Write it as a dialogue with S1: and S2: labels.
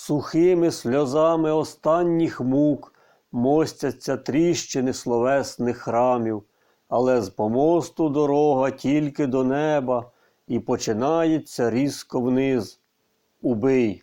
S1: Сухими сльозами останніх мук мостяться тріщини словесних храмів, але з помосту дорога тільки до неба і починається різко вниз. Убий.